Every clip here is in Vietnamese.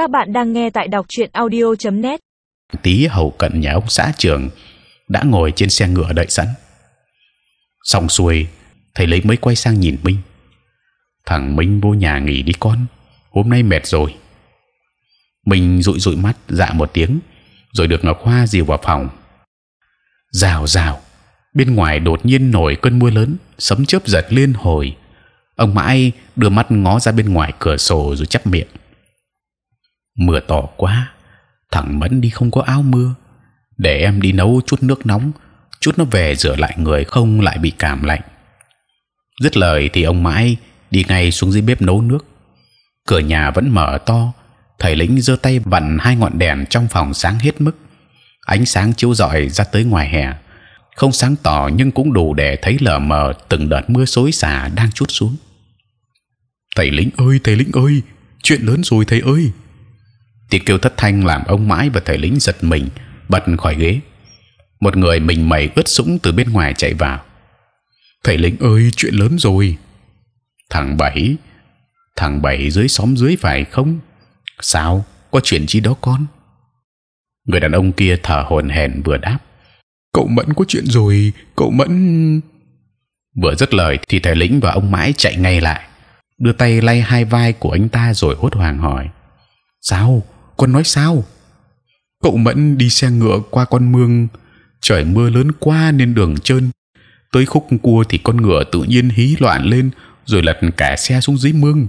Các bạn đang nghe tại đọc truyện audio.net. Tí hầu cận nhà ông xã trưởng đã ngồi trên xe ngựa đợi sẵn. Xong xuôi, thầy lấy mới quay sang nhìn Minh. Thằng Minh vô nhà nghỉ đi con, hôm nay mệt rồi. Minh dụi dụi mắt dạ một tiếng, rồi được Ngọc Hoa dìu vào phòng. Rào rào, bên ngoài đột nhiên nổi cơn mưa lớn, sấm chớp giật liên hồi. Ông mãi đưa mắt ngó ra bên ngoài cửa sổ rồi chắp miệng. Mưa to quá, thằng mẫn đi không có áo mưa, để em đi nấu chút nước nóng, chút nó về rửa lại người không lại bị cảm lạnh. Dứt lời thì ông mãi đi ngay xuống dưới bếp nấu nước. Cửa nhà vẫn mở to, thầy lính giơ tay vặn hai ngọn đèn trong phòng sáng hết mức, ánh sáng chiếu rọi ra tới ngoài hè, không sáng tỏ nhưng cũng đủ để thấy lờ mờ từng đợt mưa xối xả đang chút xuống. Thầy lính ơi, thầy lính ơi, chuyện lớn rồi thầy ơi! Tiếng kêu thất thanh làm ông mãi và thầy lính giật mình bật khỏi ghế. Một người mình mẩy ướt sũng từ bên ngoài chạy vào. Thầy lính ơi, chuyện lớn rồi! Thằng bảy, thằng bảy dưới xóm dưới phải không? Sao? Có chuyện chi đó con? Người đàn ông kia thở hổn hển vừa đáp. Cậu mẫn có chuyện rồi, cậu mẫn. Vừa dứt lời thì thầy lĩnh và ông mãi chạy ngay lại, đưa tay lay hai vai của anh ta rồi hốt hoảng hỏi: Sao? Con nói sao? Cậu mẫn đi xe ngựa qua con mương, trời mưa lớn quá nên đường trơn. Tới khúc cua thì con ngựa tự nhiên hí loạn lên, rồi lật cả xe xuống dưới mương.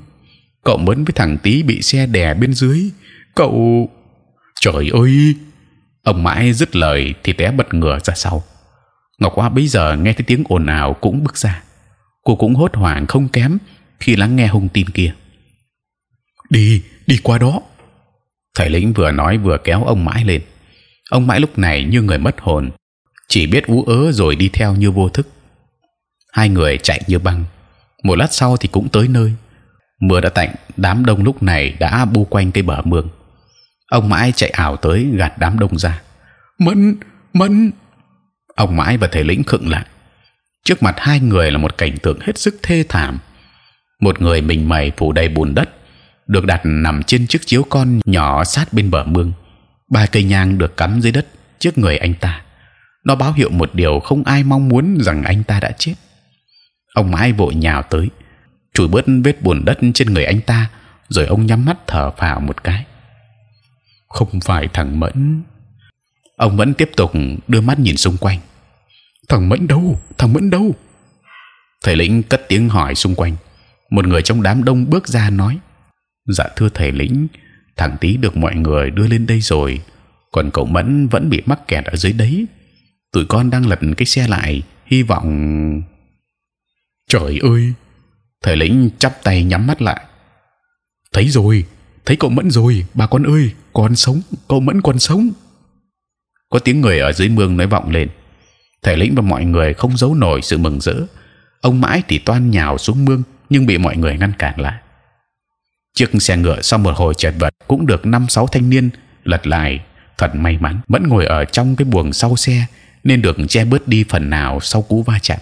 Cậu mẫn với thằng tí bị xe đè bên dưới. Cậu, trời ơi! Ông mãi dứt lời thì té bật ngửa ra sau. Ngọc Hoa bây giờ nghe thấy tiếng ồn ào cũng bước ra. Cô cũng hốt hoảng không kém khi lắng nghe hung tin kia. Đi, đi qua đó. Thầy lĩnh vừa nói vừa kéo ông mãi lên. Ông mãi lúc này như người mất hồn, chỉ biết ú ớ rồi đi theo như vô thức. Hai người chạy như băng. Một lát sau thì cũng tới nơi. Mưa đã tạnh, đám đông lúc này đã bu quanh cây bờ mương. Ông mãi chạy ảo tới gạt đám đông ra. Mẫn, mẫn. Ông mãi và thầy lĩnh khựng lại. Trước mặt hai người là một cảnh tượng hết sức thê thảm. Một người mình mày phủ đầy bùn đất, được đặt nằm trên chiếc chiếu con nhỏ sát bên bờ mương. Ba cây nhang được cắm dưới đất trước người anh ta. Nó báo hiệu một điều không ai mong muốn rằng anh ta đã chết. Ông mãi vội nhào tới, chùi bớt vết bùn đất trên người anh ta, rồi ông nhắm mắt thở phào một cái. Không phải thằng mẫn. Ông vẫn tiếp tục đưa mắt nhìn xung quanh. Thằng mẫn đâu? Thằng mẫn đâu? Thầy lĩnh cất tiếng hỏi xung quanh. Một người trong đám đông bước ra nói: Dạ thưa thầy lĩnh, thằng tí được mọi người đưa lên đây rồi, còn cậu mẫn vẫn bị mắc kẹt ở dưới đấy. Tụi con đang lật cái xe lại, hy vọng. Trời ơi! Thầy lĩnh chắp tay nhắm mắt lại. Thấy rồi, thấy cậu mẫn rồi, bà con ơi, con sống, cậu mẫn còn sống. Có tiếng người ở dưới mương nói vọng lên. Thầy lĩnh và mọi người không giấu nổi sự mừng rỡ. Ông mãi thì toan nhào xuống mương, nhưng bị mọi người ngăn cản lại. Chiếc xe ngựa sau một hồi chật vật cũng được năm sáu thanh niên lật lại. Thật may mắn vẫn ngồi ở trong cái buồng sau xe nên được che bớt đi phần nào sau cú va chạm.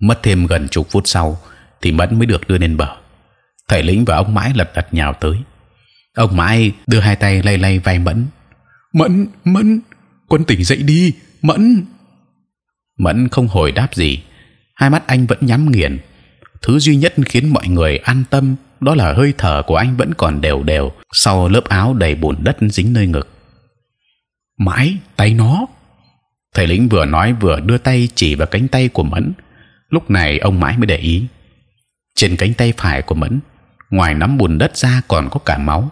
Mất thêm gần chục phút sau thì mẫn mới được đưa lên bờ. Thầy lĩnh và ông mãi lật đật nhào tới. Ông mãi đưa hai tay lay lay vai mẫn. Mẫn, mẫn, quân tỉnh dậy đi, mẫn. Mẫn không hồi đáp gì, hai mắt anh vẫn nhắm nghiền. Thứ duy nhất khiến mọi người an tâm đó là hơi thở của anh vẫn còn đều đều sau lớp áo đầy bùn đất dính nơi ngực. Mãi tay nó. Thầy lĩnh vừa nói vừa đưa tay chỉ vào cánh tay của mẫn. Lúc này ông mãi mới để ý. Trên cánh tay phải của mẫn, ngoài nắm bùn đất ra còn có cả máu.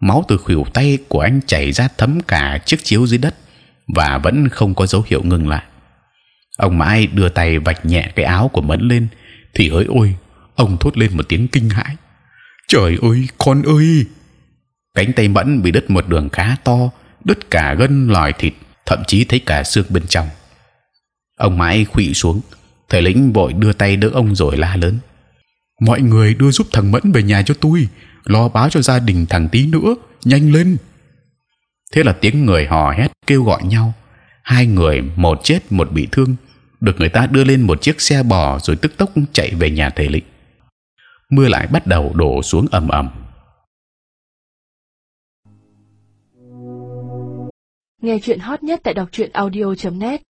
Máu từ khuỷu tay của anh chảy ra thấm cả chiếc chiếu dưới đất và vẫn không có dấu hiệu ngừng lại. Ông mãi đưa tay vạch nhẹ cái áo của mẫn lên, thì hỡi ôi, ông thốt lên một tiếng kinh hãi trời ơi, con ơi! Cánh tay mẫn bị đứt một đường khá to, đứt cả gân lòi thịt, thậm chí thấy cả xương bên trong. Ông mãi khuỵu xuống, thầy lĩnh vội đưa tay đỡ ông rồi la lớn. Mọi người đưa giúp thằng mẫn về nhà cho tôi, lo báo cho gia đình thằng tí nữa, nhanh lên. Thế là tiếng người hò hét kêu gọi nhau. Hai người, một chết, một bị thương, được người ta đưa lên một chiếc xe bò rồi tức tốc chạy về nhà thầy lĩnh mưa lại bắt đầu đổ xuống ầm ầm. Nghe chuyện hot nhất tại đọc truyện audio .net